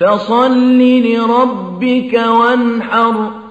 فصل لربك وانحر